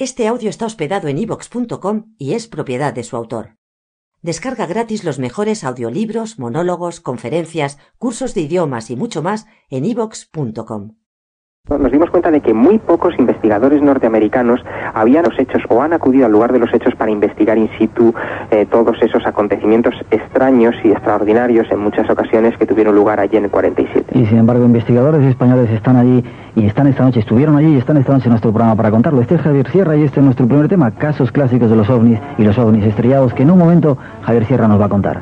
Este audio está hospedado en ivox.com y es propiedad de su autor. Descarga gratis los mejores audiolibros, monólogos, conferencias, cursos de idiomas y mucho más en ivox.com. Nos dimos cuenta de que muy pocos investigadores norteamericanos habían los hechos o han acudido al lugar de los hechos para investigar in situ eh, todos esos acontecimientos extraños y extraordinarios en muchas ocasiones que tuvieron lugar allí en el 47. Y sin embargo, investigadores españoles están allí y están esta noche, estuvieron allí y están esta noche en nuestro programa para contarlo. Este es Javier Sierra y este es nuestro primer tema, casos clásicos de los ovnis y los ovnis estrellados, que en un momento Javier Sierra nos va a contar.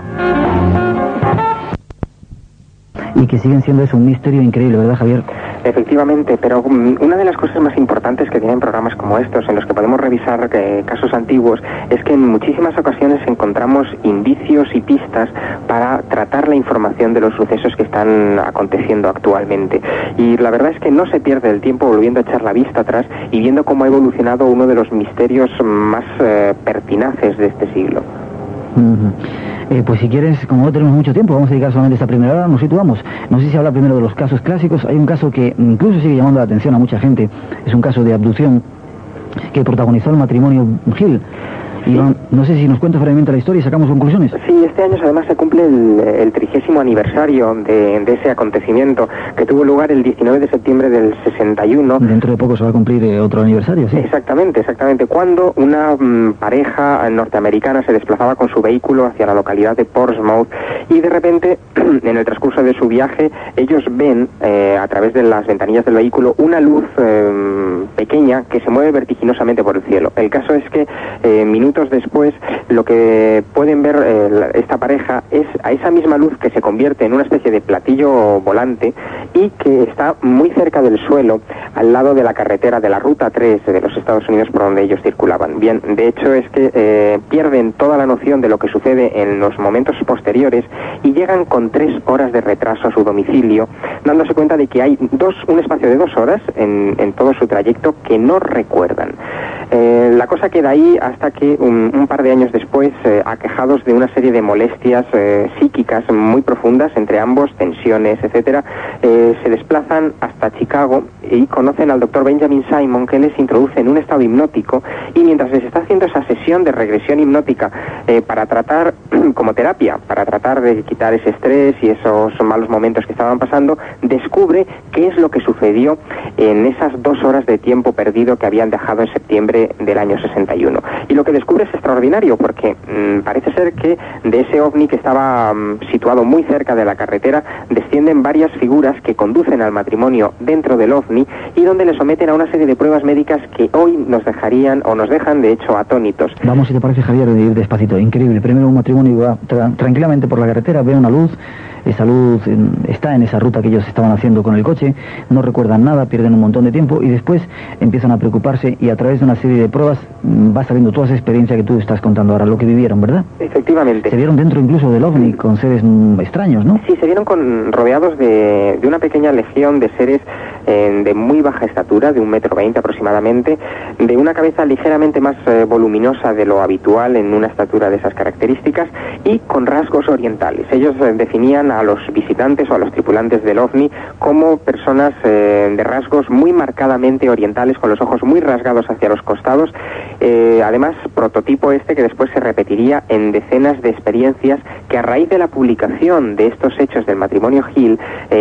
Y que siguen siendo eso un misterio increíble, ¿verdad, Javier? Efectivamente, pero mm, una de las cosas más importantes que tienen programas como estos, en los que podemos revisar eh, casos antiguos, es que en muchísimas ocasiones encontramos indicios y pistas para tratar la información de los sucesos que están aconteciendo actualmente. Y la verdad es que no se pierde el tiempo volviendo a echar la vista atrás y viendo cómo ha evolucionado uno de los misterios más eh, pertinaces de este siglo. Eh, pues si quieres, como no tenemos mucho tiempo, vamos a dedicar solamente esta primera hora, nos situamos. No sé si habla primero de los casos clásicos. Hay un caso que incluso sigue llamando la atención a mucha gente. Es un caso de abducción que protagonizó el matrimonio Gil. No, sé si nos cuenta brevemente la historia y sacamos conclusiones. Sí, este año además se cumple el, trigésimo aniversario de, ese acontecimiento que tuvo lugar el 19 de septiembre del 61. Dentro de poco se va a cumplir eh, otro aniversario, sí. Exactamente, exactamente. Cuando una mm, pareja norteamericana se desplazaba con su vehículo hacia la localidad de Portsmouth y de repente, en el transcurso de su viaje, ellos ven eh, a través de las ventanillas del vehículo una luz eh, pequeña que se mueve vertiginosamente por el cielo. El caso es que minutos después, lo que pueden ver eh, esta pareja es a esa misma luz que se convierte en una especie de platillo volante y que está muy cerca del suelo, al lado de la carretera de la Ruta 3 de los Estados Unidos por donde ellos circulaban. Bien, de hecho es que eh, pierden toda la noción de lo que sucede en los momentos posteriores y llegan con tres horas de retraso a su domicilio, dándose cuenta de que hay dos, un espacio de dos horas en, todo su trayecto que no recuerdan. Eh, la cosa queda ahí hasta que un, par de años después, eh, aquejados de una serie de molestias eh, psíquicas muy profundas entre ambos, tensiones, etcétera, se desplazan hasta Chicago y conocen al doctor Benjamin Simon que les introduce en un estado hipnótico y mientras les está haciendo esa sesión de regresión hipnótica para tratar como terapia, para tratar de quitar ese estrés y esos malos momentos que estaban pasando, descubre qué es lo que sucedió en esas dos horas de tiempo perdido que habían dejado en septiembre del año 61. Y lo que descubre es extraordinario porque mm, parece ser que de ese ovni que estaba mm, situado muy cerca de la carretera descienden varias figuras que conducen al matrimonio dentro del ovni y donde le someten a una serie de pruebas médicas que hoy nos dejarían o nos dejan de hecho atónitos. Vamos, si te parece Javier, de ir despacito. Increíble. Primero un matrimonio va tranquilamente por la carretera, ve una luz esa luz está en esa ruta que ellos estaban haciendo con el coche, no recuerdan nada, pierden un montón de tiempo y después empiezan a preocuparse y a través de una serie de pruebas mm, va sabiendo toda esa experiencia que tú estás contando ahora, lo que vivieron, ¿verdad? Efectivamente. Se vieron dentro incluso del ovni con seres mm, extraños, ¿no? Sí, se vieron con, rodeados de, una pequeña legión de seres eh, de muy baja estatura, de un metro veinte aproximadamente, de una cabeza ligeramente más eh, voluminosa de lo habitual en una estatura de esas características y con rasgos orientales. Ellos eh, definían a los visitantes o a los tripulantes del ovni como personas eh, de rasgos muy marcadamente orientales, con los ojos muy rasgados hacia los costados. Además, prototipo este que después se repetiría en decenas de experiencias que a raíz de la publicación de estos hechos del matrimonio Hill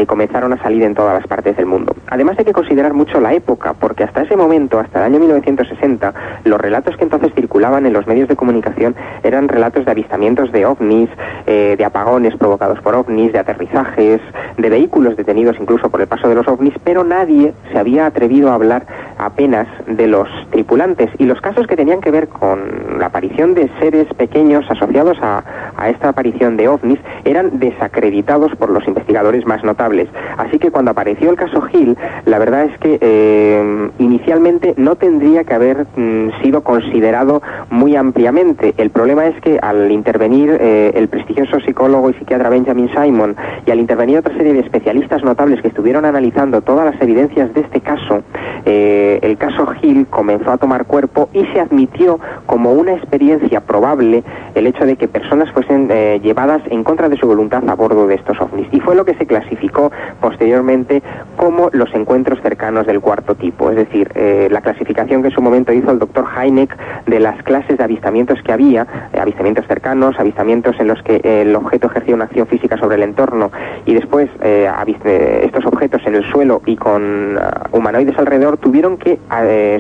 comenzaron a salir en todas las partes del mundo. Además hay que considerar mucho la época, porque hasta ese momento, hasta el año 1960, los relatos que entonces circulaban en los medios de comunicación eran relatos de avistamientos de ovnis, de apagones provocados por ovnis, de aterrizajes, de vehículos detenidos incluso por el paso de los ovnis, pero nadie se había atrevido a hablar apenas de los tripulantes y los casos que tenían que ver con la aparición de seres pequeños asociados a, esta aparición de ovnis eran desacreditados por los investigadores más notables. Así que cuando apareció el caso Hill, la verdad es que eh, inicialmente no tendría que haber mm, sido considerado muy ampliamente. El problema es que al intervenir eh, el prestigioso psicólogo y psiquiatra Benjamin Simon, y al intervenir otra serie de especialistas notables que estuvieron analizando todas las evidencias de este caso, eh, el caso Hill comenzó a tomar cuerpo y se admitió como una experiencia probable el hecho de que personas fuesen llevadas en contra de su voluntad a bordo de estos ovnis. Y fue lo que se clasificó posteriormente como los encuentros cercanos del cuarto tipo. Es decir, eh, la clasificación que en su momento hizo el doctor Heineck de las clases de avistamientos que había, avistamientos cercanos, avistamientos en los que el objeto ejercía una acción física sobre el entorno y después estos objetos en el suelo y con humanoides alrededor, tuvieron que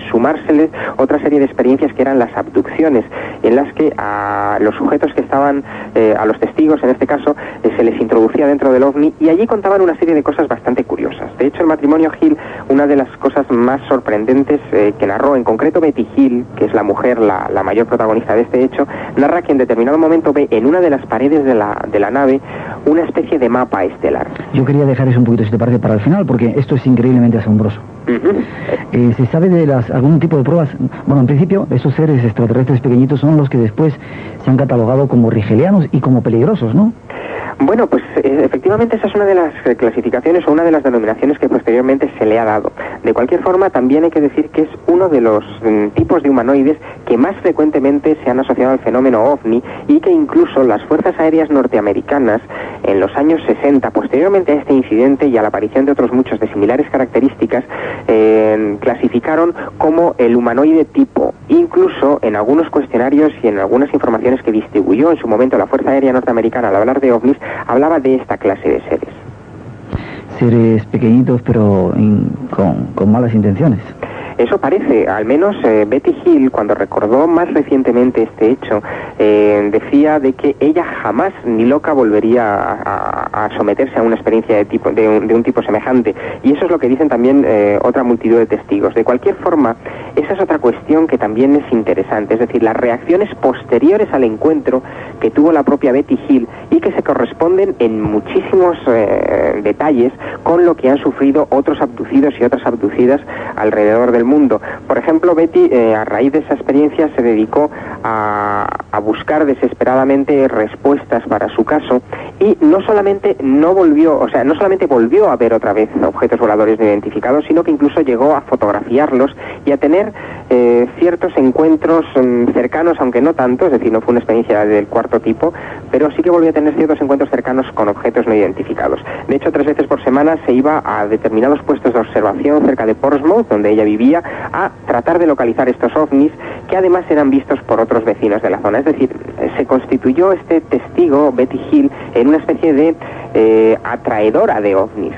sumárseles otra serie de experiencias que eran las abducciones, en las que a los sujetos que estaban, eh, a los testigos en este caso, eh, se les introducía dentro del ovni y allí contaban una serie de cosas bastante curiosas. De hecho, el matrimonio Hill, una de las cosas más sorprendentes eh, que narró, en concreto Betty Hill, que es la mujer, la, la, mayor protagonista de este hecho, narra que en determinado momento ve en una de las paredes de la, de la nave una especie de mapa estelar. Yo quería dejar eso un poquito, si te parece, para el final, porque esto es increíblemente asombroso. Eh, ¿Se sabe de las, algún tipo de pruebas? Bueno, en principio, esos seres extraterrestres pequeñitos son los que después se han catalogado como rigelianos y como peligrosos, ¿no? Bueno, pues eh, efectivamente esa es una de las eh, clasificaciones o una de las denominaciones que posteriormente se le ha dado. De cualquier forma, también hay que decir que es uno de los mm, tipos de humanoides que más frecuentemente se han asociado al fenómeno ovni y que incluso las fuerzas aéreas norteamericanas en los años 60, posteriormente a este incidente y a la aparición de otros muchos de similares características, eh, clasificaron como el humanoide tipo. Incluso en algunos cuestionarios y en algunas informaciones que distribuyó en su momento la Fuerza Aérea Norteamericana al hablar de ovnis, hablaba de esta clase de seres. Seres pequeñitos pero con, con malas intenciones. Eso parece, al menos eh, Betty Hill, cuando recordó más recientemente este hecho, eh, decía de que ella jamás ni loca volvería a, someterse a una experiencia de, tipo, de, un, tipo semejante. Y eso es lo que dicen también eh, otra multitud de testigos. De cualquier forma, esa es otra cuestión que también es interesante, es decir, las reacciones posteriores al encuentro que tuvo la propia Betty Hill y que se corresponden en muchísimos detalles con lo que han sufrido otros abducidos y otras abducidas alrededor del mundo. Por ejemplo, Betty, eh, a raíz de esa experiencia, se dedicó a, buscar desesperadamente respuestas para su caso y no solamente no volvió, o sea, no solamente volvió a ver otra vez objetos voladores no identificados, sino que incluso llegó a fotografiarlos y a tener eh, ciertos encuentros mm, cercanos, aunque no tanto, es decir, no fue una experiencia del cuarto tipo, pero sí que volvió a tener ciertos encuentros cercanos con objetos no identificados. De hecho, tres veces por semana se iba a determinados puestos de observación cerca de Portsmouth, donde ella vivía, a tratar de localizar estos ovnis que además eran vistos por otros vecinos de la zona. Es decir, se constituyó este testigo, Betty Hill, en una especie de eh, atraedora de ovnis.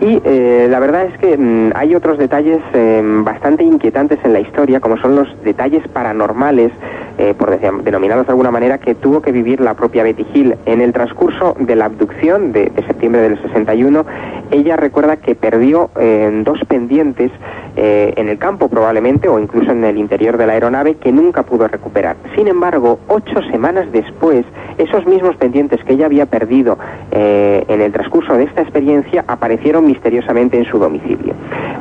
Y eh, la verdad es que mm, hay otros detalles eh, bastante inquietantes en la historia, como son los detalles paranormales, eh, por denominados de alguna manera, que tuvo que vivir la propia Betty Hill. En el transcurso de la abducción de, septiembre del 61, ella recuerda que perdió dos pendientes en el campo probablemente, o incluso en el interior de la aeronave, que nunca pudo recuperar. Sin embargo, ocho semanas después, esos mismos pendientes que ella había perdido en el transcurso de esta experiencia aparecieron misteriosamente en su domicilio.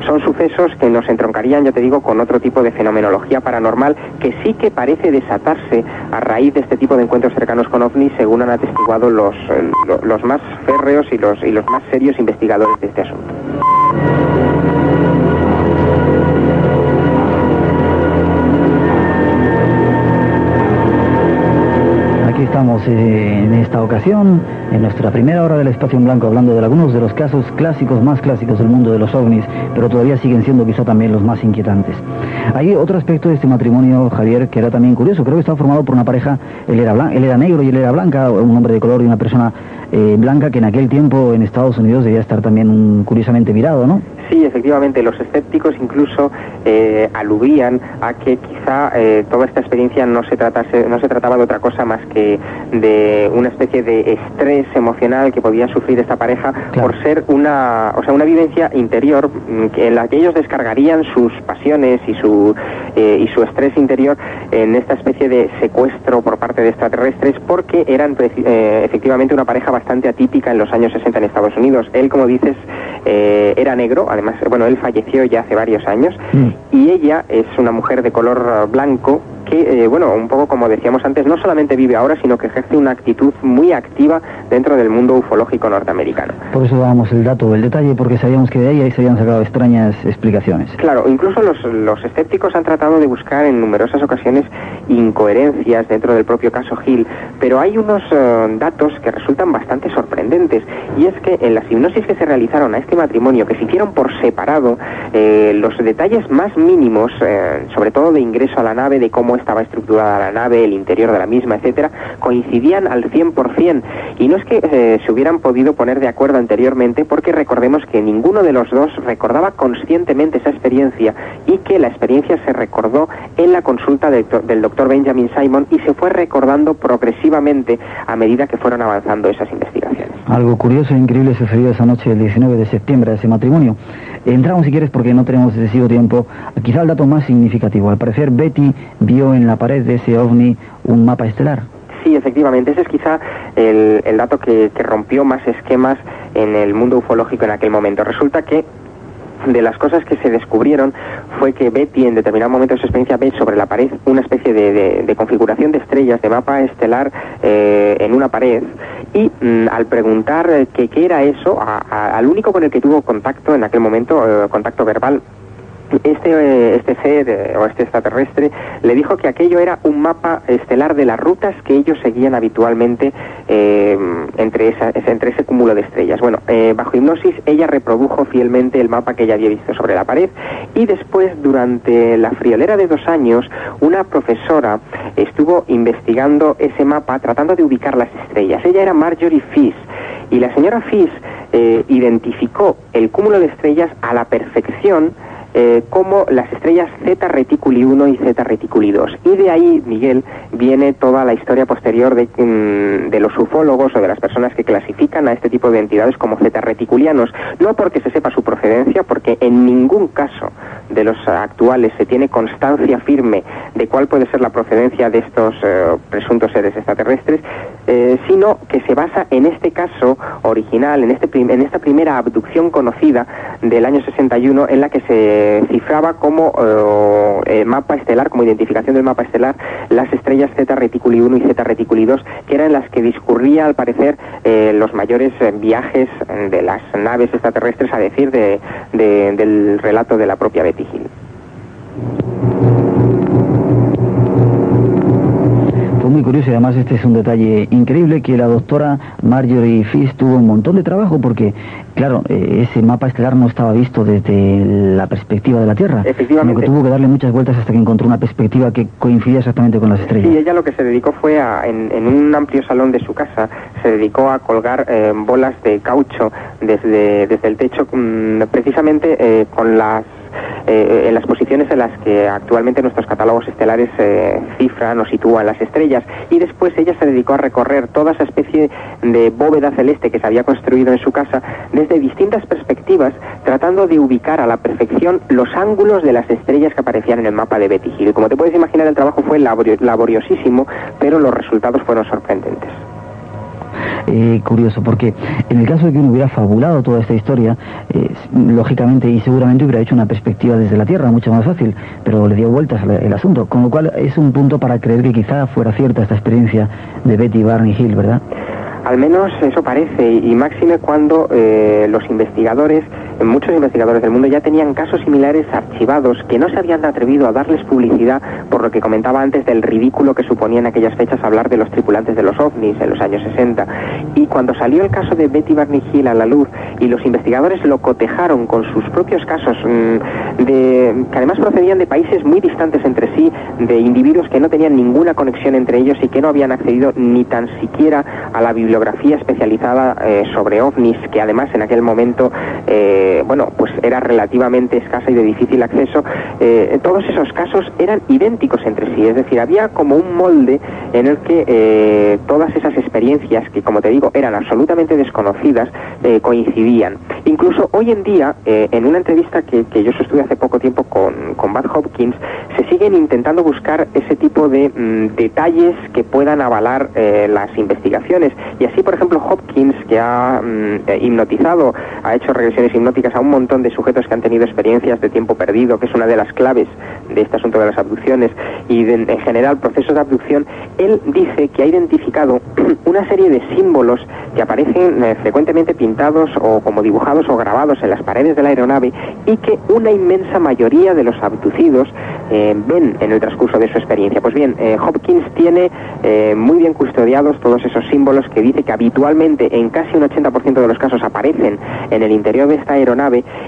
Son sucesos que nos entroncarían, ya te digo, con otro tipo de fenomenología paranormal que sí que parece desatarse a raíz de este tipo de encuentros cercanos con ovnis, según han atestiguado los, eh, los más férreos y los, y los más serios investigadores de este asunto. Eh, en esta ocasión, en nuestra primera hora del espacio en blanco, hablando de algunos de los casos clásicos, más clásicos del mundo de los ovnis, pero todavía siguen siendo quizá también los más inquietantes. Hay otro aspecto de este matrimonio, Javier, que era también curioso. Creo que estaba formado por una pareja, él era, él era negro y él era blanca, un hombre de color y una persona eh, blanca que en aquel tiempo en Estados Unidos debía estar también curiosamente mirado, ¿no? Sí, efectivamente, los escépticos incluso eh, aludían a que quizá eh, toda esta experiencia no se, tratase, no se trataba de otra cosa más que de una especie de estrés emocional que podía sufrir esta pareja por ser una, o sea, una vivencia interior mm, en la que ellos descargarían sus pasiones y su, eh, y su estrés interior en esta especie de secuestro por parte de extraterrestres porque eran efectivamente una pareja bastante atípica en los años 60 en Estados Unidos. Él, como dices, era negro, además, bueno, él falleció ya hace varios años, mm. y ella es una mujer de color blanco que, eh, bueno, un poco como decíamos antes, no solamente vive ahora, sino que ejerce una actitud muy activa dentro del mundo ufológico norteamericano. Por eso dábamos el dato, el detalle, porque sabíamos que de ahí se habían sacado extrañas explicaciones. Claro, incluso los, los escépticos han tratado de buscar en numerosas ocasiones incoherencias dentro del propio caso Hill, pero hay unos eh, datos que resultan bastante sorprendentes, y es que en las hipnosis que se realizaron a este matrimonio, que se hicieron por separado, eh, los detalles más mínimos, eh, sobre todo de ingreso a la nave, de cómo estaba estructurada la nave, el interior de la misma, etcétera, coincidían al 100%. Y no es que eh, se hubieran podido poner de acuerdo anteriormente, porque recordemos que ninguno de los dos recordaba conscientemente esa experiencia y que la experiencia se recordó en la consulta del doctor Benjamin Simon y se fue recordando progresivamente a medida que fueron avanzando esas investigaciones. Algo curioso e increíble sucedió esa noche del 19 de septiembre a ese matrimonio. Entramos si quieres porque no tenemos excesivo tiempo. Quizá el dato más significativo. Al parecer Betty vio en la pared de ese ovni un mapa estelar. Sí, efectivamente, ese es quizá el, dato que, que rompió más esquemas en el mundo ufológico en aquel momento. Resulta que de las cosas que se descubrieron fue que Betty en determinado momento de su experiencia ve sobre la pared una especie de, configuración de estrellas, de mapa estelar eh, en una pared y mm, al preguntar eh, qué era eso, al único con el que tuvo contacto en aquel momento, eh, contacto verbal, este, este ser eh, o este extraterrestre le dijo que aquello era un mapa estelar de las rutas que ellos seguían habitualmente eh, entre, esa, entre ese cúmulo de estrellas. Bueno, eh, bajo hipnosis ella reprodujo fielmente el mapa que ella había visto sobre la pared y después, durante la friolera de dos años, una profesora estuvo investigando ese mapa tratando de ubicar las estrellas. Ella era Marjorie Fish y la señora Fish identificó el cúmulo de estrellas a la perfección eh, como las estrellas Z Reticuli 1 y Z Reticuli 2. Y de ahí, Miguel, viene toda la historia posterior de, mm, de, los ufólogos o de las personas que clasifican a este tipo de entidades como Z Reticulianos, no porque se sepa su procedencia, porque en ningún caso de los actuales se tiene constancia firme de cuál puede ser la procedencia de estos eh, presuntos seres extraterrestres, eh, sino que se basa en este caso original, en, este en esta primera abducción conocida del año 61 en la que se cifraba como eh, mapa estelar, como identificación del mapa estelar, las estrellas Z Reticuli 1 y Z Reticuli 2, que eran las que discurría al parecer los mayores viajes de las naves extraterrestres, a decir de, del relato de la propia Betty Hill. Muy curioso y además este es un detalle increíble que la doctora Marjorie Fish tuvo un montón de trabajo porque, claro, eh, ese mapa estelar no estaba visto desde la perspectiva de la Tierra. Efectivamente. que tuvo que darle muchas vueltas hasta que encontró una perspectiva que coincidía exactamente con las estrellas. Sí, ella lo que se dedicó fue a, en, un amplio salón de su casa, se dedicó a colgar eh, bolas de caucho desde, desde el techo, mm, precisamente eh, con las eh, en las posiciones en las que actualmente nuestros catálogos estelares eh, cifran o sitúan las estrellas. Y después ella se dedicó a recorrer toda esa especie de bóveda celeste que se había construido en su casa desde distintas perspectivas, tratando de ubicar a la perfección los ángulos de las estrellas que aparecían en el mapa de Betty. Como te puedes imaginar, el trabajo fue laboriosísimo, pero los resultados fueron sorprendentes. Eh, curioso, porque en el caso de que uno hubiera fabulado toda esta historia, eh, lógicamente y seguramente hubiera hecho una perspectiva desde la Tierra mucho más fácil, pero le dio vueltas al el asunto, con lo cual es un punto para creer que quizá fuera cierta esta experiencia de Betty Barney Hill, ¿verdad? Al menos eso parece, y máxime cuando eh, los investigadores, muchos investigadores del mundo ya tenían casos similares archivados que no se habían atrevido a darles publicidad por lo que comentaba antes del ridículo que suponía en aquellas fechas hablar de los tripulantes de los ovnis en los años 60. Y cuando salió el caso de Betty Barney Hill a la luz y los investigadores lo cotejaron con sus propios casos, mm, de, que además procedían de países muy distantes entre sí, de individuos que no tenían ninguna conexión entre ellos y que no habían accedido ni tan siquiera a la bibliografía especializada eh, sobre ovnis, que además en aquel momento, eh, bueno, pues era relativamente escasa y de difícil acceso, eh, todos esos casos eran idénticos entre sí, es decir, había como un molde en el que todas esas experiencias, que como te digo, eran absolutamente desconocidas, coincidían. Incluso hoy en día, en una entrevista que, yo sostuve hace poco tiempo con, con Hopkins, se siguen intentando buscar ese tipo de mm, detalles que puedan avalar las investigaciones y así, por ejemplo, Hopkins, que ha mm, eh, hipnotizado, ha hecho regresiones hipnóticas a un montón de sujetos que han tenido experiencias de tiempo perdido, que es una de las claves de este asunto de las abducciones, y en general procesos de abducción, él dice que ha identificado una serie de símbolos que aparecen eh, frecuentemente pintados o como dibujados o grabados en las paredes de la aeronave y que una inmensa mayoría de los abducidos eh, ven en el transcurso de su experiencia. Pues bien, eh, Hopkins tiene muy bien custodiados todos esos símbolos que dice que habitualmente en casi un 80% de los casos aparecen en el interior de esta aeronave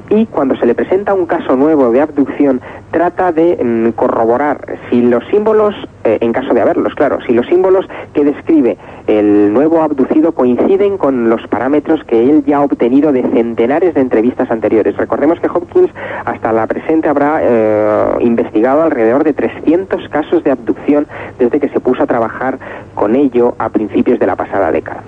y cuando se le presenta un caso nuevo de abducción trata de mm, corroborar si los símbolos, en caso de haberlos, claro, si los símbolos que describe el nuevo abducido coinciden con los parámetros que él ya ha obtenido de centenares de entrevistas anteriores. Recordemos que Hopkins hasta la presente habrá eh, investigado alrededor de 300 casos de abducción desde que se puso a trabajar con ello a principios de la pasada década.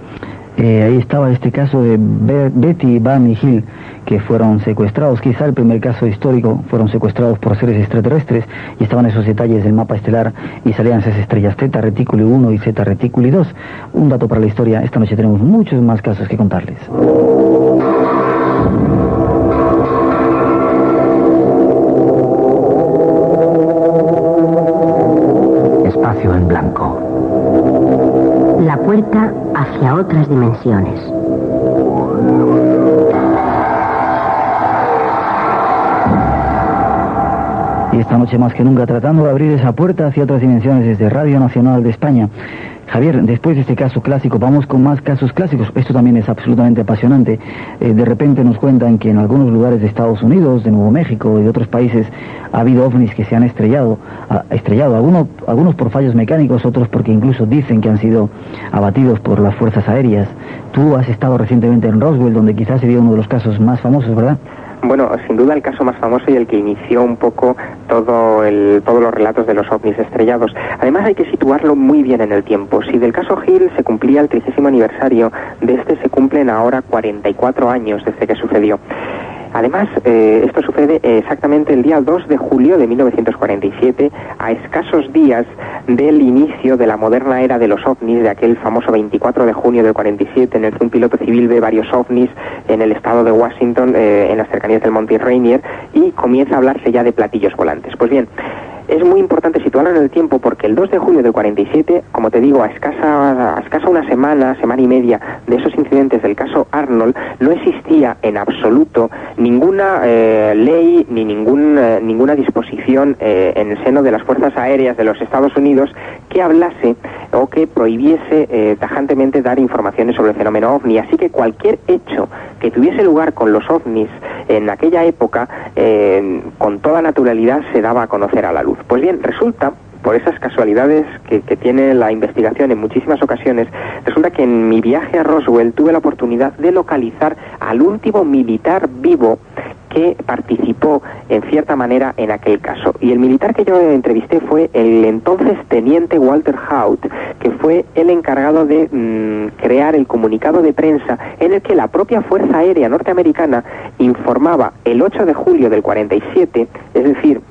Eh, ahí estaba este caso de Betty, Van Hill, que fueron secuestrados, quizá el primer caso histórico, fueron secuestrados por seres extraterrestres y estaban esos detalles del mapa estelar y salían esas estrellas Theta Reticuli 1 y Zeta Reticuli 2. Un dato para la historia, esta noche tenemos muchos más casos que contarles. Espacio en blanco. La puerta hacia otras dimensiones. Esta noche más que nunca tratando de abrir esa puerta hacia otras dimensiones desde Radio Nacional de España. Javier, después de este caso clásico, vamos con más casos clásicos. Esto también es absolutamente apasionante. Eh, de repente nos cuentan que en algunos lugares de Estados Unidos, de Nuevo México y de otros países ha habido ovnis que se han estrellado, estrellado algunos, algunos por fallos mecánicos, otros porque incluso dicen que han sido abatidos por las fuerzas aéreas. Tú has estado recientemente en Roswell, donde quizás sería uno de los casos más famosos, ¿verdad? Bueno, sin duda el caso más famoso y el que inició un poco todo el, todos los relatos de los ovnis estrellados. Además hay que situarlo muy bien en el tiempo. Si del caso Hill se cumplía el trigésimo aniversario, de este se cumplen ahora 44 años desde que sucedió. Además, eh, esto sucede exactamente el día 2 de julio de 1947, a escasos días del inicio de la moderna era de los ovnis, de aquel famoso 24 de junio del 47, en el que un piloto civil ve varios ovnis en el estado de Washington, eh, en las cercanías del Monte Rainier, y comienza a hablarse ya de platillos volantes. Pues bien, es muy importante situarlo en el tiempo porque el 2 de julio del 47, como te digo, a escasa, a escasa una semana, semana y media de esos incidentes del caso Arnold, no existía en absoluto ninguna eh, ley ni ningún, eh, ninguna disposición eh, en el seno de las Fuerzas Aéreas de los Estados Unidos que hablase o que prohibiese tajantemente dar informaciones sobre el fenómeno ovni. Así que cualquier hecho que tuviese lugar con los ovnis en aquella época, con toda naturalidad se daba a conocer a la luz. Pues bien, resulta por esas casualidades que, tiene la investigación en muchísimas ocasiones, resulta que en mi viaje a Roswell tuve la oportunidad de localizar al último militar vivo que participó en cierta manera en aquel caso. Y el militar que yo entrevisté fue el entonces teniente Walter Haut, que fue el encargado de mm, crear el comunicado de prensa en el que la propia Fuerza Aérea Norteamericana informaba el 8 de julio del 47, es decir,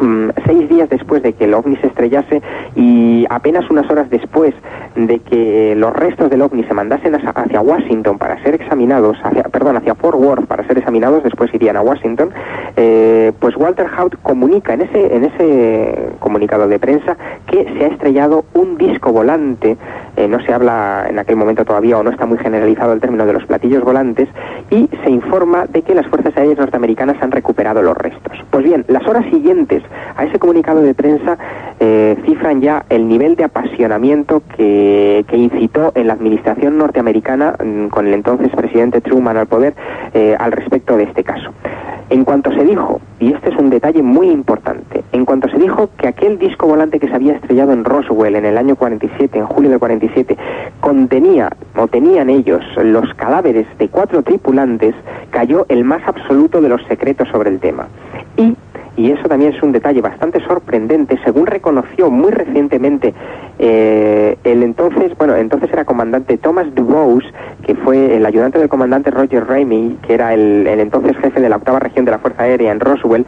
Mm, seis días después de que el ovni se estrellase y apenas unas horas después de que los restos del ovni se mandasen hacia Washington para ser examinados, hacia, perdón, hacia Fort Worth para ser examinados, después irían a Washington, eh, pues Walter Hout comunica en ese, en ese comunicado de prensa que se ha estrellado un disco volante, eh, no se habla en aquel momento todavía o no está muy generalizado el término de los platillos volantes, y se informa de que las fuerzas aéreas norteamericanas han recuperado los restos. Pues bien, las horas siguientes a ese comunicado de prensa eh, cifran ya el nivel de apasionamiento que, incitó en la administración norteamericana mm, con el entonces presidente Truman al poder eh, al respecto de este caso. En cuanto se dijo, y este es un detalle muy importante, en cuanto se dijo que aquel disco volante que se había estrellado en Roswell en el año 47, en julio del 47, contenía o tenían ellos los cadáveres de cuatro tripulantes, cayó el más absoluto de los secretos sobre el tema. Y y eso también es un detalle bastante sorprendente, según reconoció muy recientemente eh, el entonces, bueno, entonces era comandante Thomas Dubose, que fue el ayudante del comandante Roger Ramey, que era el, entonces jefe de la octava región de la Fuerza Aérea en Roswell,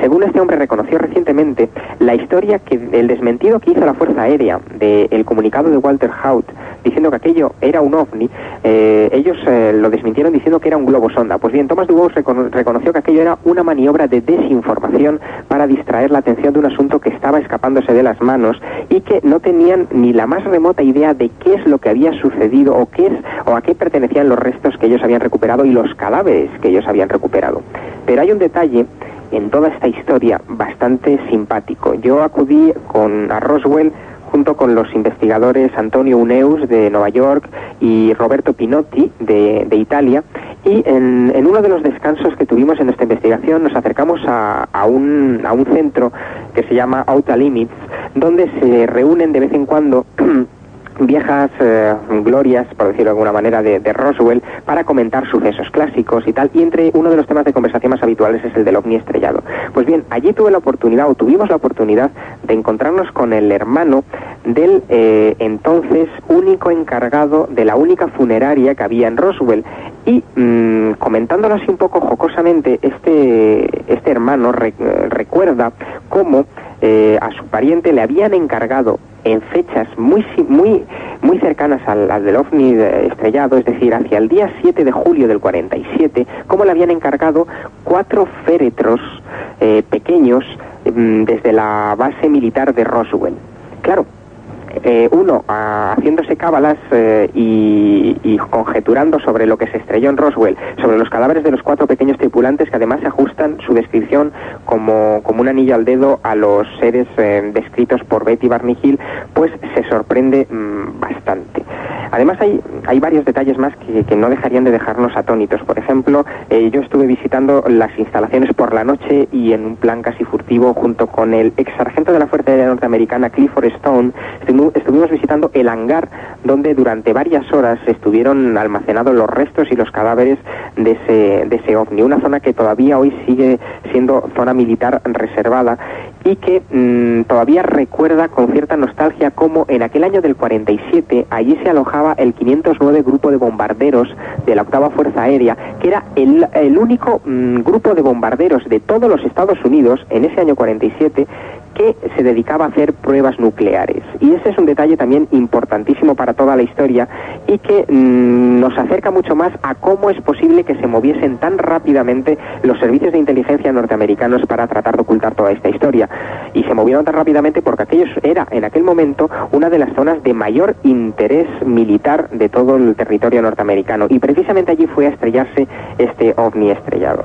según este hombre reconoció recientemente la historia que el desmentido que hizo la Fuerza Aérea del comunicado de Walter Haut diciendo que aquello era un ovni, eh, ellos eh, lo desmintieron diciendo que era un globo sonda. Pues bien, Thomas Dubose reconoció que aquello era una maniobra de desinformación para distraer la atención de un asunto que estaba escapándose de las manos y que no tenían ni la más remota idea de qué es lo que había sucedido o qué es o a qué pertenecían los restos que ellos habían recuperado y los cadáveres que ellos habían recuperado. Pero hay un detalle en toda esta historia bastante simpático. Yo acudí con a Roswell junto con los investigadores Antonio Uneus de Nueva York y Roberto Pinotti de, Italia. Y en, uno de los descansos que tuvimos en esta investigación nos acercamos a, a, un, a un centro que se llama Outer Limits, donde se reúnen de vez en cuando viejas eh, glorias, por decirlo de alguna manera, de, Roswell para comentar sucesos clásicos y tal. Y entre uno de los temas de conversación más habituales es el del ovni estrellado. Pues bien, allí tuve la oportunidad, o tuvimos la oportunidad, de encontrarnos con el hermano del eh, entonces único encargado de la única funeraria que había en Roswell. Y mm, comentándolo así un poco jocosamente, este, este hermano recuerda cómo eh, a su pariente le habían encargado en fechas muy, muy, muy cercanas al, del ovni estrellado, es decir, hacia el día 7 de julio del 47, como le habían encargado cuatro féretros eh, pequeños mm, desde la base militar de Roswell. Claro, eh, uno haciéndose cábalas eh, y, conjeturando sobre lo que se estrelló en Roswell, sobre los cadáveres de los cuatro pequeños tripulantes que además ajustan su descripción como, como un anillo al dedo a los seres eh, descritos por Betty Barney Hill, pues se sorprende mm, bastante. Además hay, hay varios detalles más que, que, no dejarían de dejarnos atónitos. Por ejemplo, yo estuve visitando las instalaciones por la noche y en un plan casi furtivo junto con el ex sargento de la Fuerza Aérea Norteamericana Clifford Stone estuvimos visitando el hangar donde durante varias horas estuvieron almacenados los restos y los cadáveres de ese, de ese ovni, una zona que todavía hoy sigue siendo zona militar reservada y que mm, todavía recuerda con cierta nostalgia cómo en aquel año del 47 allí se alojaba el 509 Grupo de Bombarderos de la Octava Fuerza Aérea, que era el, el único mm, grupo de bombarderos de todos los Estados Unidos en ese año 47 que se dedicaba a hacer pruebas nucleares. Y ese es un detalle también importantísimo para toda la historia y que mm, nos acerca mucho más a cómo es posible que se moviesen tan rápidamente los servicios de inteligencia norteamericanos para tratar de ocultar toda esta historia. Y se movieron tan rápidamente porque aquello era en aquel momento una de las zonas de mayor interés militar de todo el territorio norteamericano. Y precisamente allí fue a estrellarse este ovni estrellado.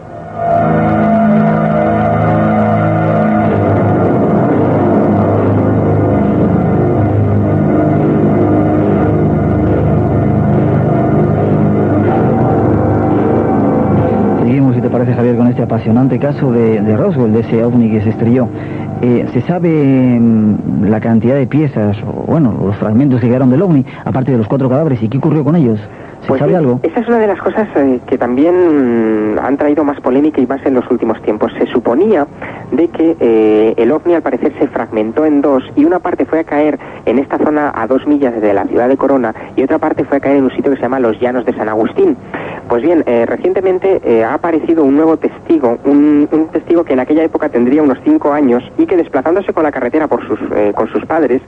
Este apasionante caso de, Roswell, de ese ovni que se estrelló. Eh, ¿Se sabe mm, la cantidad de piezas, o bueno, los fragmentos que llegaron del ovni, aparte de los cuatro cadáveres, y qué ocurrió con ellos? ¿Se pues sabe algo? Esa es una de las cosas eh, que también mm, han traído más polémica y más en los últimos tiempos. Se suponía de que eh, el ovni al parecer se fragmentó en dos y una parte fue a caer en esta zona a dos millas de la ciudad de Corona y otra parte fue a caer en un sitio que se llama Los Llanos de San Agustín. Pues bien, eh, recientemente eh, ha aparecido un nuevo testigo, un, testigo que en aquella época tendría unos cinco años y que desplazándose con la carretera por sus, con sus padres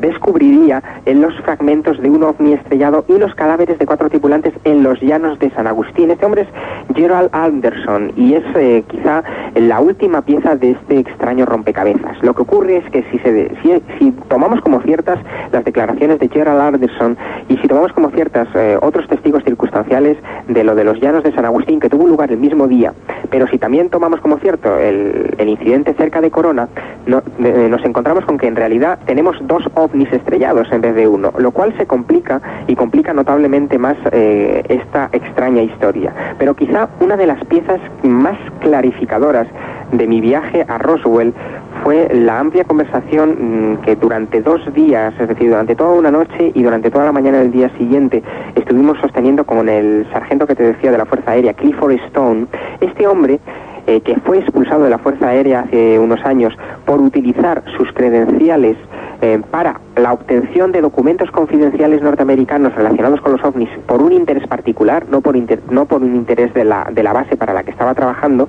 descubriría en los fragmentos de un ovni estrellado y los cadáveres de cuatro tripulantes en los Llanos de San Agustín. Este hombre es Gerald Anderson y es quizá la última pieza de este extraño rompecabezas. Lo que ocurre es que si, se si, tomamos como ciertas las declaraciones de Gerald Anderson y si tomamos como ciertas eh, otros testigos circunstanciales de lo de los llanos de San Agustín, que tuvo lugar el mismo día, pero si también tomamos como cierto el, incidente cerca de Corona, eh, nos encontramos con que en realidad tenemos dos ovnis estrellados en vez de uno, lo cual se complica y complica notablemente más eh, esta extraña historia. Pero quizá una de las piezas más clarificadoras de mi viaje a Roswell fue la amplia conversación mm, que durante dos días, es decir, durante toda una noche y durante toda la mañana del día siguiente, estuvimos sosteniendo con el sargento que te decía de la Fuerza Aérea, Clifford Stone. Este hombre eh, que fue expulsado de la Fuerza Aérea hace unos años por utilizar sus credenciales eh, para la obtención de documentos confidenciales norteamericanos relacionados con los ovnis por un interés particular, no por, no por un interés de la, de la base para la que estaba trabajando,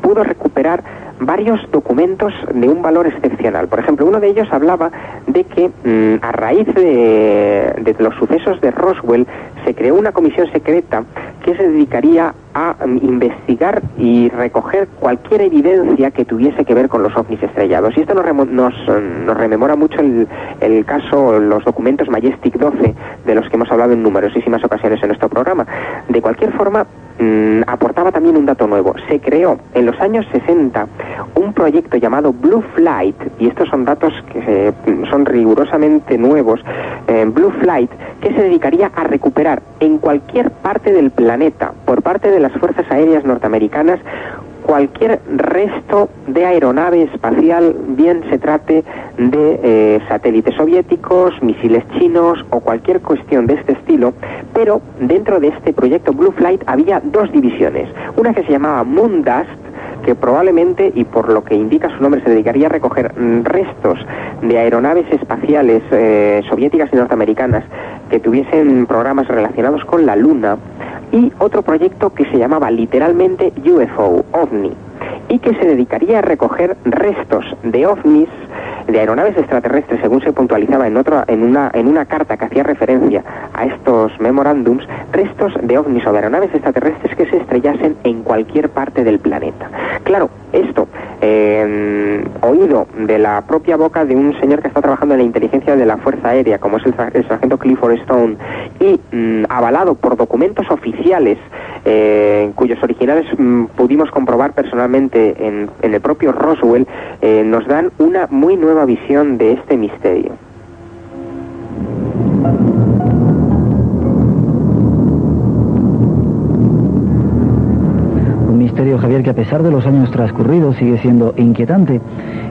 pudo recuperar varios documentos de un valor excepcional. Por ejemplo, uno de ellos hablaba de que mm, a raíz de, de los sucesos de Roswell se creó una comisión secreta que se dedicaría a mm, investigar y recoger cualquier evidencia que tuviese que ver con los ovnis estrellados. Y esto nos, nos, nos rememora mucho el, el, caso, los documentos Majestic 12, de los que hemos hablado en numerosísimas ocasiones en nuestro programa. De cualquier forma, mmm, aportaba también un dato nuevo. Se creó en los años 60 un proyecto llamado Blue Flight, y estos son datos que se, son rigurosamente nuevos, eh, Blue Flight, que se dedicaría a recuperar en cualquier parte del planeta, por parte de las fuerzas aéreas norteamericanas, cualquier resto de aeronave espacial, bien se trate de eh, satélites soviéticos, misiles chinos o cualquier cuestión de este estilo, pero dentro de este proyecto Blue Flight había dos divisiones, una que se llamaba Moon Dust, que probablemente, y por lo que indica su nombre, se dedicaría a recoger restos de aeronaves espaciales eh, soviéticas y norteamericanas que tuviesen programas relacionados con la Luna, y otro proyecto que se llamaba literalmente UFO, OVNI, y que se dedicaría a recoger restos de ovnis de aeronaves extraterrestres, según se puntualizaba en, otro, en, una, en una carta que hacía referencia a estos memorándums, restos de ovnis o de aeronaves extraterrestres que se estrellasen en cualquier parte del planeta. Claro, esto, eh, oído de la propia boca de un señor que está trabajando en la inteligencia de la Fuerza Aérea, como es el, sargento Clifford Stone, y mm, avalado por documentos oficiales, eh, cuyos originales mm, pudimos comprobar personalmente en, en el propio Roswell, eh, nos dan una muy nueva visión de este misterio. Misterio, Javier, que a pesar de los años transcurridos sigue siendo inquietante.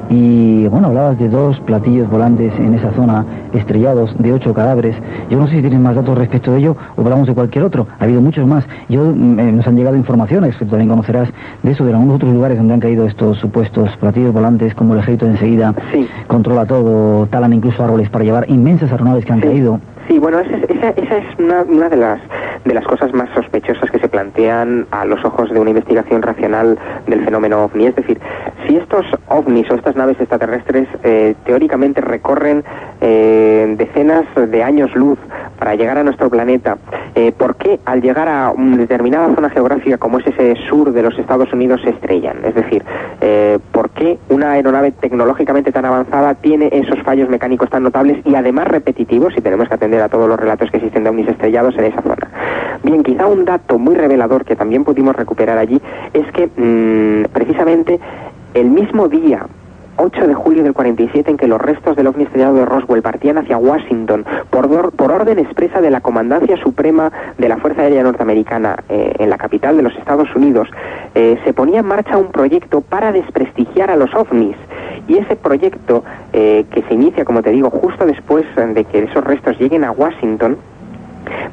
Y bueno, hablabas de dos platillos volantes en esa zona estrellados, de ocho cadáveres. Yo no sé si tienes más datos respecto de ello o hablamos de cualquier otro. Ha habido muchos más. Yo eh, nos han llegado informaciones, que también conocerás, de eso, de algunos otros lugares donde han caído estos supuestos platillos volantes, como el ejército enseguida Sí. controla todo, talan incluso árboles para llevar inmensas aeronaves que han Sí. caído. Sí, bueno, esa, es- una, de las de las cosas más sospechosas que se plantean a los ojos de una investigación racional del fenómeno ovni. Es decir, si estos ovnis o estas naves extraterrestres eh, teóricamente recorren eh, decenas de años luz para llegar a nuestro planeta, eh, ¿por qué al llegar a una determinada zona geográfica como es ese sur de los Estados Unidos se estrellan? Es decir, ¿por qué una aeronave tecnológicamente tan avanzada tiene esos fallos mecánicos tan notables y además repetitivos si tenemos que atender a todos los relatos que existen de ovnis estrellados en esa zona? Bien, quizá un dato muy revelador que también pudimos recuperar allí es que mm, precisamente el mismo día 8 de julio del 47 en que los restos del ovni estrellado de Roswell partían hacia Washington por, por orden expresa de la Comandancia Suprema de la Fuerza Aérea Norteamericana eh, en la capital de los Estados Unidos, eh, se ponía en marcha un proyecto para desprestigiar a los ovnis. Y ese proyecto, eh, que se inicia, como te digo, justo después de que esos restos lleguen a Washington,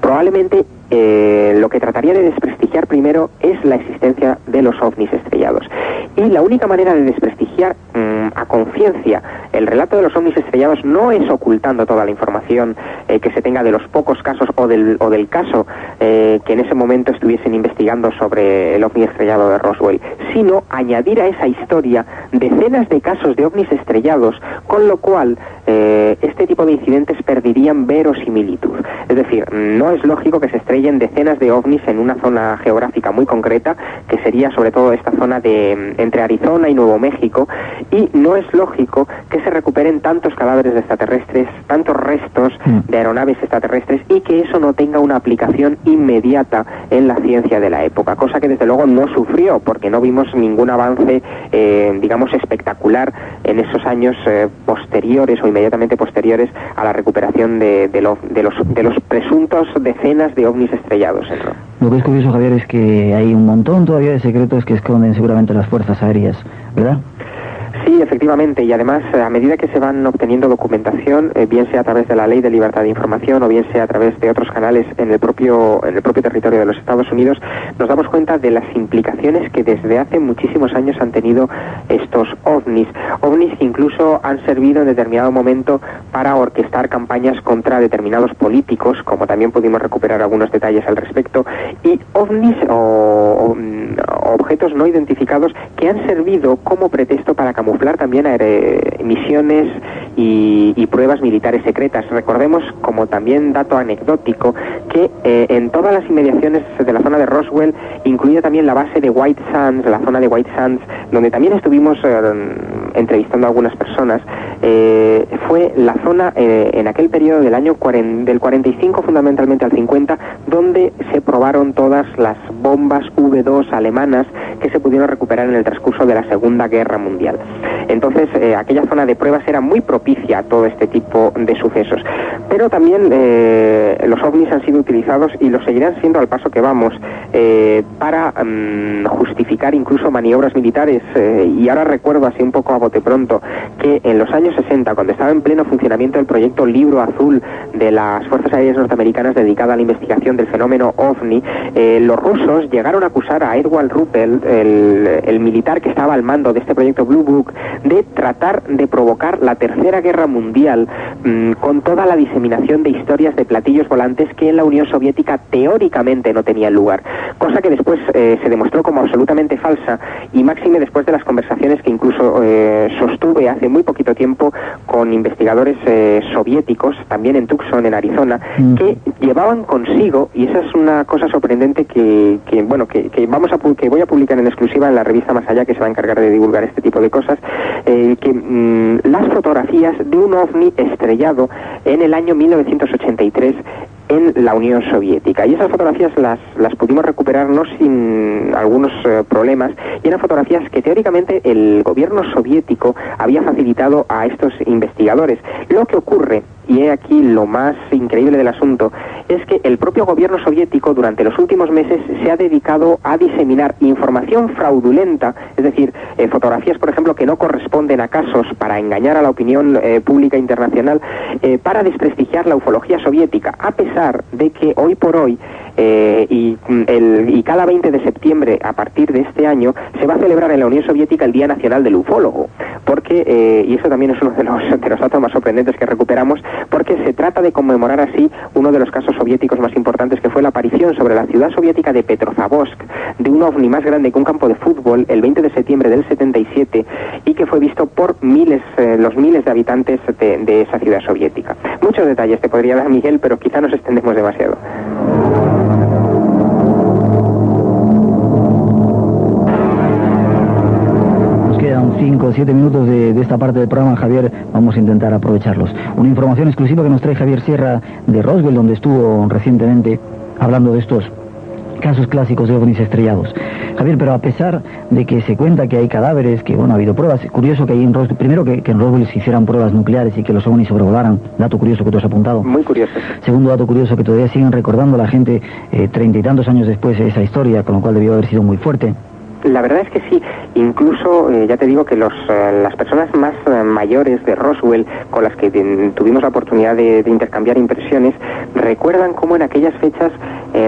probablemente eh, lo que trataría de desprestigiar primero es la existencia de los ovnis estrellados. Y la única manera de desprestigiar mm, a conciencia el relato de los ovnis estrellados no es ocultando toda la información eh, que se tenga de los pocos casos o del, o del caso eh, que en ese momento estuviesen investigando sobre el ovni estrellado de Roswell, sino añadir a esa historia decenas de casos de ovnis estrellados, con lo cual este tipo de incidentes perderían verosimilitud. Es decir, no es lógico que se estrellen decenas de ovnis en una zona geográfica muy concreta, que sería sobre todo esta zona de mm, entre Arizona y Nuevo México, y no es lógico que se recuperen tantos cadáveres de extraterrestres, tantos restos Mm. de aeronaves extraterrestres y que eso no tenga una aplicación inmediata en la ciencia de la época, cosa que desde luego no sufrió porque no vimos ningún avance, eh, digamos, espectacular en esos años eh, posteriores o inmediatamente posteriores a la recuperación de, de lo- de los, de los presuntos decenas de ovnis estrellados. en Ro- Lo que es curioso, Javier, es que hay un montón todavía de secretos que esconden seguramente las fuerzas aéreas, ¿verdad? Sí, efectivamente, y además eh, a medida que se van obteniendo documentación, eh, bien sea a través de la Ley de Libertad de Información o bien sea a través de otros canales en el propio en el propio territorio de los Estados Unidos, nos damos cuenta de las implicaciones que desde hace muchísimos años han tenido estos ovnis, ovnis que incluso han servido en determinado momento para orquestar campañas contra determinados políticos, como también pudimos recuperar algunos detalles al respecto, y ovnis o, mm, objetos no identificados que han servido como pretexto para camuflar también eh, misiones y, pruebas militares secretas. Recordemos, como también dato anecdótico, que eh, en todas las inmediaciones de la zona de Roswell, incluida también la base de White Sands, la zona de White Sands, donde también estuvimos eh, entrevistando a algunas personas, fue la zona en aquel periodo del año del 45 fundamentalmente al 50, donde se probaron todas las bombas V2 alemanas que se pudieron recuperar en el transcurso de la Segunda Guerra Mundial. Entonces, eh, aquella zona de pruebas era muy propicia a todo este tipo de sucesos. Pero también eh, los ovnis han sido utilizados y lo seguirán siendo al paso que vamos eh, para mm, justificar incluso maniobras militares. y ahora recuerdo así un poco a bote pronto que en los años 60, cuando estaba en pleno funcionamiento el proyecto Libro Azul de las Fuerzas Aéreas Norteamericanas dedicada a la investigación del fenómeno ovni, los rusos llegaron a acusar a Edward Ruppel, el, el militar que estaba al mando de este proyecto Blue Book, de tratar de provocar la Tercera Guerra Mundial mm, con toda la diseminación de historias de platillos volantes que en la Unión Soviética teóricamente no tenían lugar, cosa que después eh, se demostró como absolutamente falsa y máxime después de las conversaciones que incluso eh, sostuve hace muy poquito tiempo con investigadores eh, soviéticos, también en Tucson, en Arizona, mm. que llevaban consigo, y esa es una cosa sorprendente que, bueno, que, vamos a, que voy a publicar en exclusiva en la revista Más Allá, que se va a encargar de divulgar este tipo de cosas, eh, que mm, las fotografías de un ovni estrellado en el año 1983 en la Unión Soviética. Y esas fotografías las, las pudimos recuperar no sin algunos eh, problemas, y eran fotografías que teóricamente el gobierno soviético había facilitado a estos investigadores. Lo que ocurre y he aquí lo más increíble del asunto, es que el propio gobierno soviético durante los últimos meses se ha dedicado a diseminar información fraudulenta, es decir, eh, fotografías, por ejemplo, que no corresponden a casos para engañar a la opinión eh, pública internacional, eh, para desprestigiar la ufología soviética, a pesar de que hoy por hoy y, mm, el, y cada 20 de septiembre a partir de este año se va a celebrar en la Unión Soviética el Día Nacional del Ufólogo, porque, y eso también es uno de los, de los datos más sorprendentes que recuperamos, porque se trata de conmemorar así uno de los casos soviéticos más importantes que fue la aparición sobre la ciudad soviética de Petrozavodsk de un ovni más grande que un campo de fútbol el 20 de septiembre del 77 y que fue visto por miles, eh, los miles de habitantes de, de esa ciudad soviética. Muchos detalles te podría dar Miguel, pero quizá nos extendemos demasiado. 5 o 7 minutos de, esta parte del programa, Javier, vamos a intentar aprovecharlos. Una información exclusiva que nos trae Javier Sierra de Roswell, donde estuvo recientemente hablando de estos casos clásicos de ovnis estrellados. Javier, pero a pesar de que se cuenta que hay cadáveres, que bueno, ha habido pruebas, curioso que hay en Roswell, primero que, en Roswell se hicieran pruebas nucleares y que los ovnis sobrevolaran, dato curioso que tú has apuntado. Muy curioso. Segundo dato curioso que todavía siguen recordando la gente eh, treinta y tantos años después esa historia, con lo cual debió haber sido muy fuerte. La verdad es que sí, incluso eh, ya te digo que los, eh, las personas más eh, mayores de Roswell con las que tuvimos la oportunidad de, intercambiar impresiones recuerdan cómo en aquellas fechas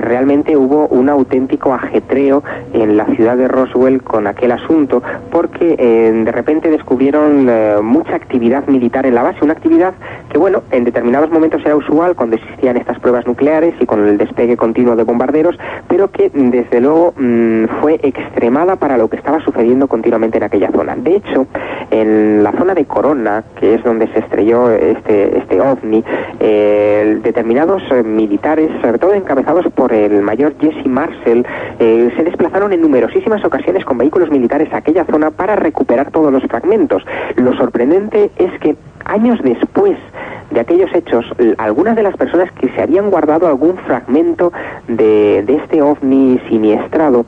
realmente hubo un auténtico ajetreo en la ciudad de Roswell con aquel asunto porque de repente descubrieron mucha actividad militar en la base, una actividad que bueno, en determinados momentos era usual cuando existían estas pruebas nucleares y con el despegue continuo de bombarderos, pero que desde luego mm, fue extremadamente para lo que estaba sucediendo continuamente en aquella zona. De hecho, en la zona de Corona, que es donde se estrelló este, este ovni, eh, determinados eh, militares, sobre todo encabezados por el mayor Jesse Marcel, eh, se desplazaron en numerosísimas ocasiones con vehículos militares a aquella zona para recuperar todos los fragmentos. Lo sorprendente es que años después de aquellos hechos, algunas de las personas que se habían guardado algún fragmento de, de este ovni siniestrado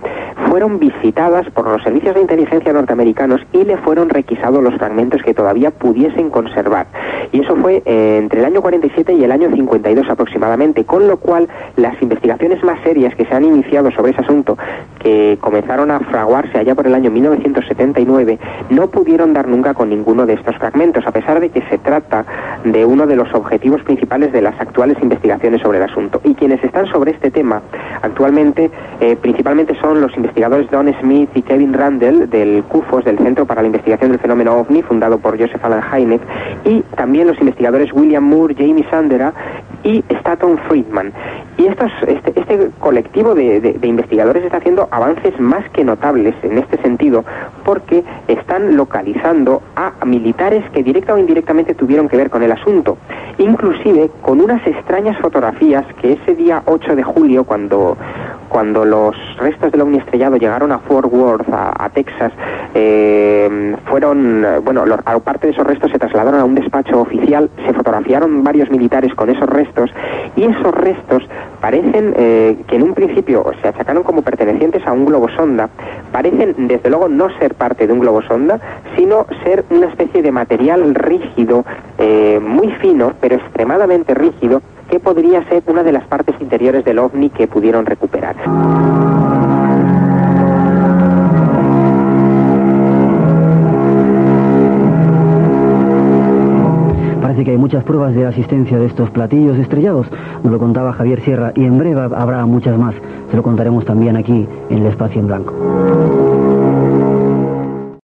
fueron visitadas por los servicios de inteligencia norteamericanos y le fueron requisados los fragmentos que todavía pudiesen conservar. Y eso fue eh, entre el año 47 y el año 52 aproximadamente, con lo cual las investigaciones más serias que se han iniciado sobre ese asunto, que comenzaron a fraguarse allá por el año 1979, no pudieron dar nunca con ninguno de estos fragmentos, a pesar de que se trata de uno de los objetivos principales de las actuales investigaciones sobre el asunto. Y quienes están sobre este tema actualmente eh, principalmente son los investigadores Don Smith y Kevin Randall del CUFOS, del Centro para la Investigación del Fenómeno OVNI, fundado por Joseph Alan Hynek, y también los investigadores William Moore, Jamie Sandera y Staton Friedman. Y estos, este, este colectivo de, de, investigadores está haciendo avances más que notables en este sentido porque están localizando a militares que directa o indirectamente tuvieron que ver con el asunto, inclusive con unas extrañas fotografías que ese día 8 de julio, cuando, cuando los restos del ovni estrellado llegaron a Fort Worth, a, Texas, eh, fueron, bueno, parte de esos restos se trasladaron a un despacho oficial, se fotografiaron varios militares con esos restos y esos restos parecen eh, que en un principio se achacaron como pertenecientes a un globo sonda, parecen desde luego no ser parte de un globo sonda, sino ser una especie de material rígido, eh, muy fino, pero extremadamente rígido, que podría ser una de las partes interiores del ovni que pudieron recuperar. Parece que hay muchas pruebas de asistencia de estos platillos estrellados, nos lo contaba Javier Sierra, y en breve habrá muchas más, se lo contaremos también aquí en el espacio en blanco.